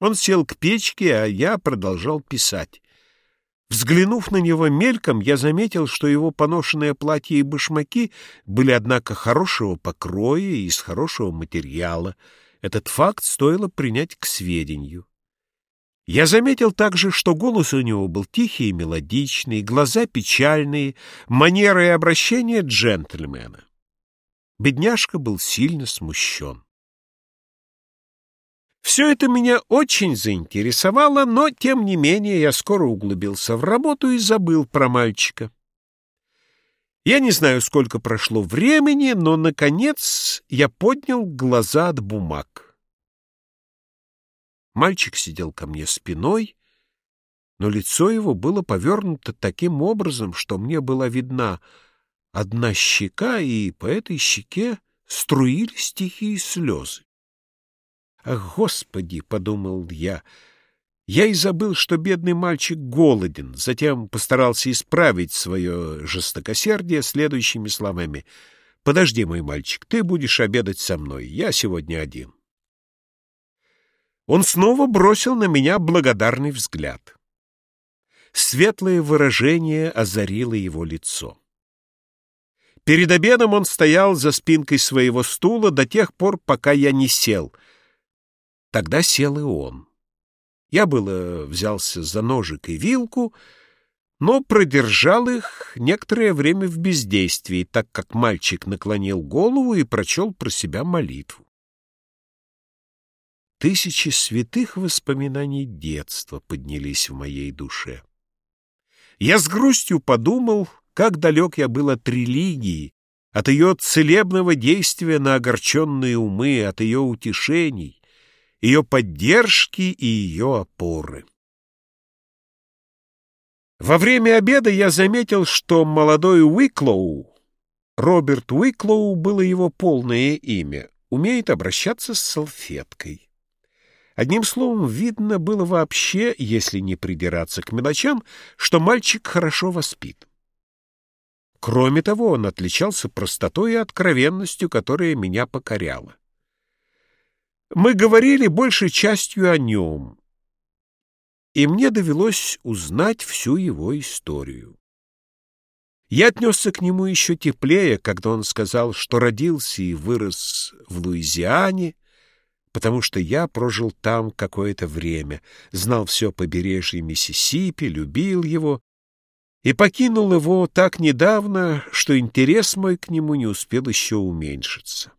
Он сел к печке, а я продолжал писать. Взглянув на него мельком, я заметил, что его поношенное платье и башмаки были, однако, хорошего покроя и из хорошего материала. Этот факт стоило принять к сведению. Я заметил также, что голос у него был тихий и мелодичный, глаза печальные, манеры и обращение джентльмена. Бедняжка был сильно смущен. Все это меня очень заинтересовало, но, тем не менее, я скоро углубился в работу и забыл про мальчика. Я не знаю, сколько прошло времени, но, наконец, я поднял глаза от бумаг. Мальчик сидел ко мне спиной, но лицо его было повернуто таким образом, что мне была видна одна щека, и по этой щеке струились тихие слезы. «Ах, Господи!» — подумал я. Я и забыл, что бедный мальчик голоден, затем постарался исправить свое жестокосердие следующими словами. «Подожди, мой мальчик, ты будешь обедать со мной, я сегодня один». Он снова бросил на меня благодарный взгляд. Светлое выражение озарило его лицо. Перед обедом он стоял за спинкой своего стула до тех пор, пока я не сел — Тогда сел и он. Я было взялся за ножик и вилку, но продержал их некоторое время в бездействии, так как мальчик наклонил голову и прочел про себя молитву. Тысячи святых воспоминаний детства поднялись в моей душе. Я с грустью подумал, как далек я был от религии, от ее целебного действия на огорченные умы, от ее утешений ее поддержки и ее опоры. Во время обеда я заметил, что молодой Уиклоу, Роберт Уиклоу было его полное имя, умеет обращаться с салфеткой. Одним словом, видно было вообще, если не придираться к мелочам, что мальчик хорошо воспит. Кроме того, он отличался простотой и откровенностью, которая меня покоряла. Мы говорили большей частью о нем, и мне довелось узнать всю его историю. Я отнесся к нему еще теплее, когда он сказал, что родился и вырос в Луизиане, потому что я прожил там какое-то время, знал все побережье Миссисипи, любил его и покинул его так недавно, что интерес мой к нему не успел еще уменьшиться.